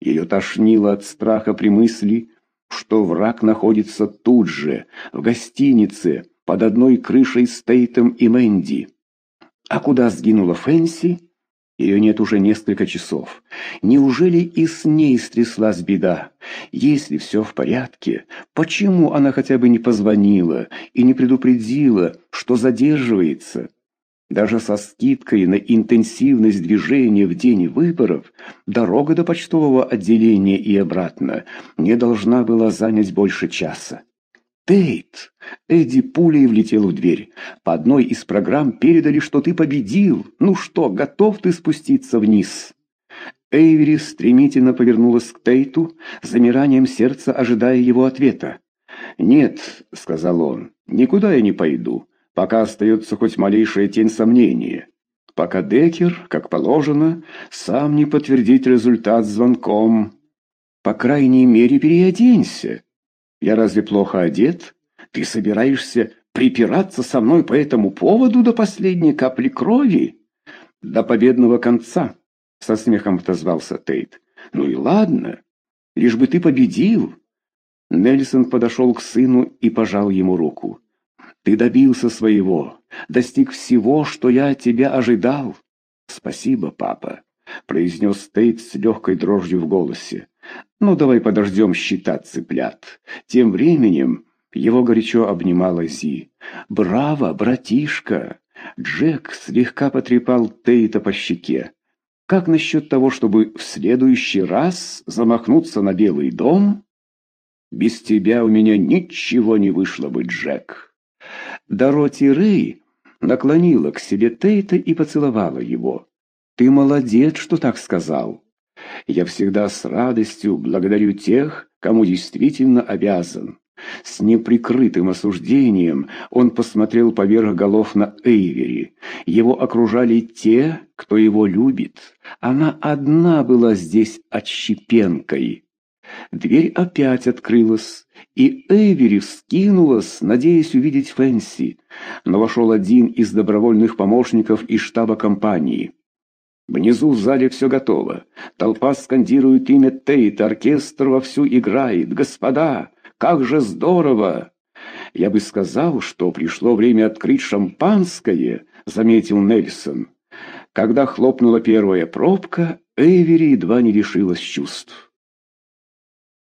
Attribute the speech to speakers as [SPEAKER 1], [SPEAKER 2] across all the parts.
[SPEAKER 1] Ее тошнило от страха при мысли, что враг находится тут же, в гостинице, под одной крышей с Тейтом и Мэнди. А куда сгинула Фэнси? Ее нет уже несколько часов. Неужели и с ней стряслась беда? Если все в порядке, почему она хотя бы не позвонила и не предупредила, что задерживается? Даже со скидкой на интенсивность движения в день выборов дорога до почтового отделения и обратно не должна была занять больше часа. «Тейт!» Эдди пулей влетел в дверь. «По одной из программ передали, что ты победил. Ну что, готов ты спуститься вниз?» Эйвери стремительно повернулась к Тейту, замиранием сердца ожидая его ответа. «Нет», — сказал он, — «никуда я не пойду, пока остается хоть малейшая тень сомнения. Пока Декер, как положено, сам не подтвердит результат звонком. По крайней мере, переоденься». Я разве плохо одет? Ты собираешься припираться со мной по этому поводу до последней капли крови? До победного конца, со смехом отозвался Тейт. Ну и ладно, лишь бы ты победил. Нельсон подошел к сыну и пожал ему руку. Ты добился своего, достиг всего, что я от тебя ожидал. Спасибо, папа, произнес Тейт с легкой дрожью в голосе. «Ну, давай подождем считать цыплят». Тем временем его горячо обнимала Зи. «Браво, братишка!» Джек слегка потрепал Тейта по щеке. «Как насчет того, чтобы в следующий раз замахнуться на Белый дом?» «Без тебя у меня ничего не вышло бы, Джек». Дороти Рэй наклонила к себе Тейта и поцеловала его. «Ты молодец, что так сказал. Я всегда с радостью благодарю тех, кому действительно обязан. С неприкрытым осуждением он посмотрел поверх голов на Эйвери. Его окружали те, кто его любит. Она одна была здесь отщепенкой. Дверь опять открылась, и Эйвери вскинулась, надеясь увидеть Фэнси. Но вошел один из добровольных помощников из штаба компании. Внизу в зале все готово. Толпа скандирует имя Тейта, оркестр вовсю играет. Господа, как же здорово! Я бы сказал, что пришло время открыть шампанское, заметил Нельсон. Когда хлопнула первая пробка, Эйвери едва не лишилась чувств.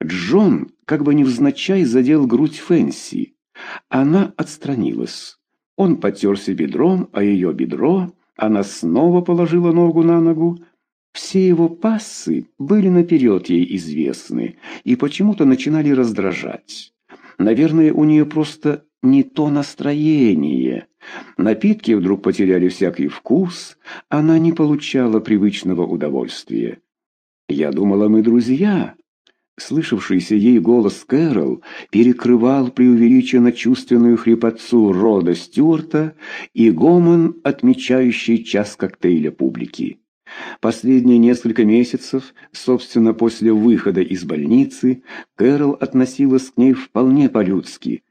[SPEAKER 1] Джон как бы невзначай задел грудь Фэнси. Она отстранилась. Он потерся бедром, а ее бедро она снова положила ногу на ногу. Все его пассы были наперед ей известны и почему-то начинали раздражать. Наверное, у нее просто не то настроение. Напитки вдруг потеряли всякий вкус, она не получала привычного удовольствия. «Я думала, мы друзья», Слышавшийся ей голос Кэрол перекрывал преувеличенно чувственную хрипотцу рода Стюарта и гомон, отмечающий час коктейля публики. Последние несколько месяцев, собственно, после выхода из больницы, Кэрол относилась к ней вполне по-людски,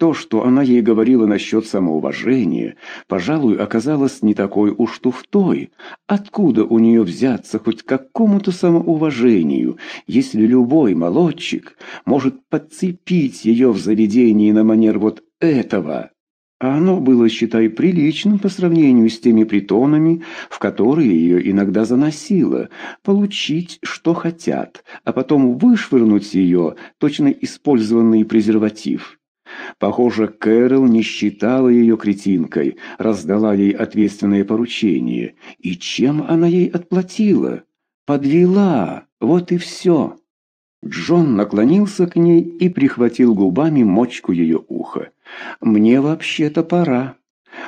[SPEAKER 1] то, что она ей говорила насчет самоуважения, пожалуй, оказалось не такой уж туфтой. Откуда у нее взяться хоть какому-то самоуважению, если любой молодчик может подцепить ее в заведении на манер вот этого? А оно было, считай, приличным по сравнению с теми притонами, в которые ее иногда заносило, получить, что хотят, а потом вышвырнуть ее, точно использованный презерватив. Похоже, Кэрол не считала ее кретинкой, раздала ей ответственное поручение. И чем она ей отплатила? Подвела, вот и все. Джон наклонился к ней и прихватил губами мочку ее уха. «Мне вообще-то пора».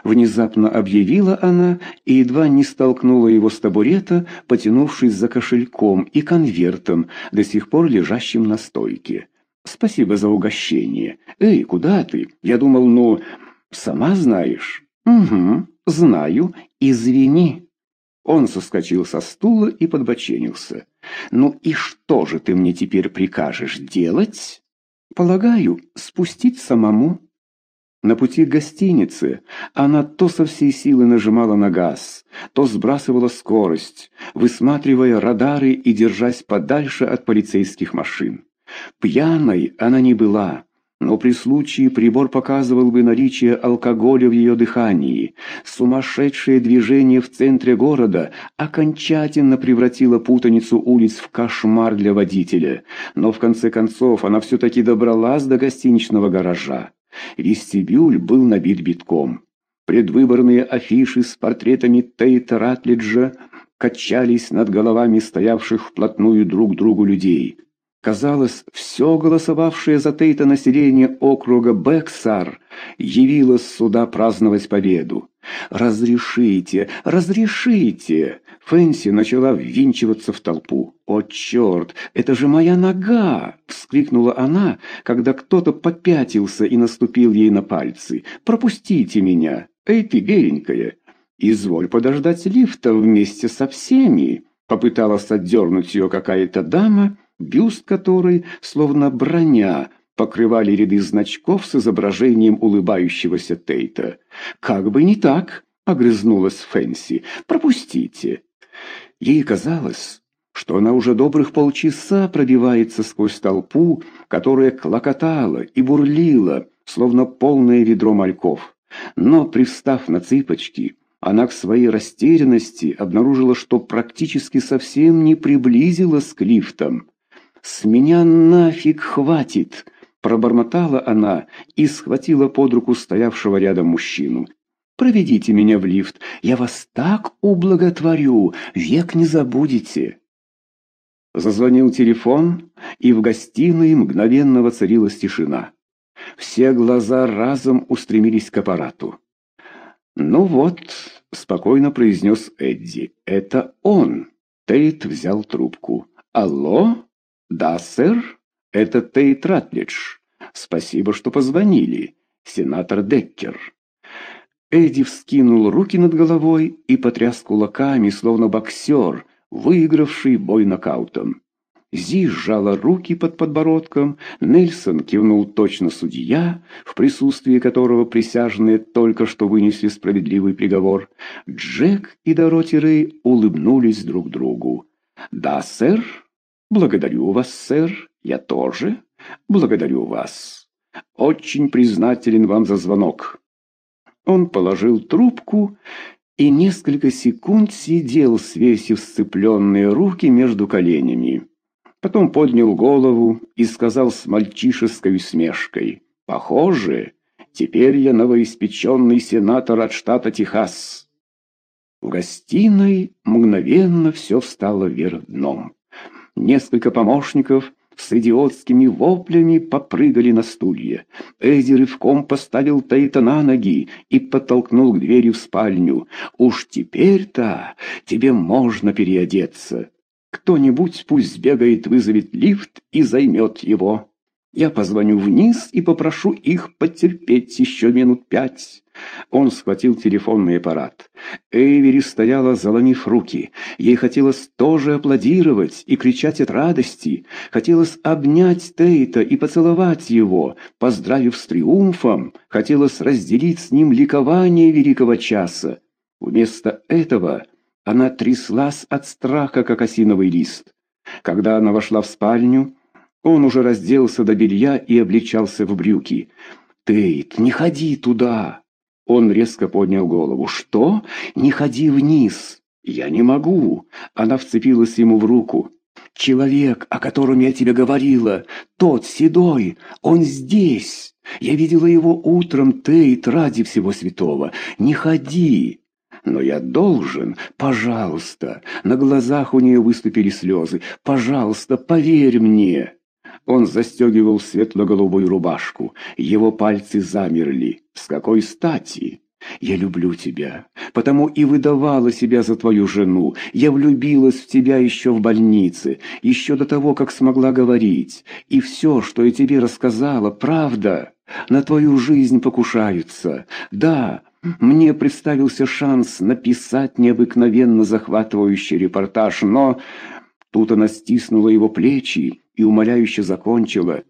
[SPEAKER 1] Внезапно объявила она и едва не столкнула его с табурета, потянувшись за кошельком и конвертом, до сих пор лежащим на стойке. «Спасибо за угощение. Эй, куда ты? Я думал, ну, сама знаешь». «Угу, знаю. Извини». Он соскочил со стула и подбоченился. «Ну и что же ты мне теперь прикажешь делать?» «Полагаю, спустить самому». На пути к гостинице она то со всей силы нажимала на газ, то сбрасывала скорость, высматривая радары и держась подальше от полицейских машин. Пьяной она не была, но при случае прибор показывал бы наличие алкоголя в ее дыхании. Сумасшедшее движение в центре города окончательно превратило путаницу улиц в кошмар для водителя. Но в конце концов она все-таки добралась до гостиничного гаража. Вестибюль был набит битком. Предвыборные афиши с портретами Тейта Ратлиджа качались над головами стоявших вплотную друг к другу людей. Казалось, все голосовавшее за Тейта население округа Бексар явилось сюда праздновать победу. «Разрешите! Разрешите!» Фэнси начала ввинчиваться в толпу. «О, черт! Это же моя нога!» — вскрикнула она, когда кто-то попятился и наступил ей на пальцы. «Пропустите меня! Эй, ты беленькая! Изволь подождать лифта вместе со всеми!» Попыталась отдернуть ее какая-то дама, бюст которой, словно броня, покрывали ряды значков с изображением улыбающегося Тейта. «Как бы не так!» — огрызнулась Фэнси. «Пропустите!» Ей казалось, что она уже добрых полчаса пробивается сквозь толпу, которая клокотала и бурлила, словно полное ведро мальков. Но, пристав на цыпочки, она к своей растерянности обнаружила, что практически совсем не приблизилась к лифтам. «С меня нафиг хватит!» Пробормотала она и схватила под руку стоявшего рядом мужчину. «Проведите меня в лифт, я вас так ублаготворю, век не забудете!» Зазвонил телефон, и в гостиной мгновенно воцарилась тишина. Все глаза разом устремились к аппарату. «Ну вот», — спокойно произнес Эдди, — «это он». Тейт взял трубку. «Алло? Да, сэр?» «Это Тейт Ратлидж. Спасибо, что позвонили. Сенатор Деккер». Эдди вскинул руки над головой и потряс кулаками, словно боксер, выигравший бой нокаутом. Зи сжала руки под подбородком, Нельсон кивнул точно судья, в присутствии которого присяжные только что вынесли справедливый приговор. Джек и Дороти Рэй улыбнулись друг другу. «Да, сэр. Благодарю вас, сэр. Я тоже благодарю вас. Очень признателен вам за звонок. Он положил трубку и несколько секунд сидел, свесив сцепленные руки между коленями. Потом поднял голову и сказал с мальчишеской усмешкой: "Похоже, теперь я новоиспеченный сенатор от штата Техас". В гостиной мгновенно все встало вверх дном. Несколько помощников с идиотскими воплями попрыгали на стулья. Эдди рывком поставил Тейта на ноги и подтолкнул к двери в спальню. «Уж теперь-то тебе можно переодеться. Кто-нибудь пусть сбегает, вызовет лифт и займет его». Я позвоню вниз и попрошу их потерпеть еще минут пять. Он схватил телефонный аппарат. Эйвери стояла, заломив руки. Ей хотелось тоже аплодировать и кричать от радости. Хотелось обнять Тейта и поцеловать его, поздравив с триумфом. Хотелось разделить с ним ликование великого часа. Вместо этого она тряслась от страха, как осиновый лист. Когда она вошла в спальню, он уже разделся до белья и обличался в брюки. «Тейт, не ходи туда!» Он резко поднял голову. «Что? Не ходи вниз!» «Я не могу!» Она вцепилась ему в руку. «Человек, о котором я тебе говорила, тот седой, он здесь! Я видела его утром, Тейт, ради всего святого! Не ходи!» «Но я должен! Пожалуйста!» На глазах у нее выступили слезы. «Пожалуйста, поверь мне!» Он застегивал светло-голубую рубашку. Его пальцы замерли. «С какой стати?» «Я люблю тебя, потому и выдавала себя за твою жену. Я влюбилась в тебя еще в больнице, еще до того, как смогла говорить. И все, что я тебе рассказала, правда. На твою жизнь покушаются. Да, мне представился шанс написать необыкновенно захватывающий репортаж, но...» Тут она стиснула его плечи и умоляюще закончила.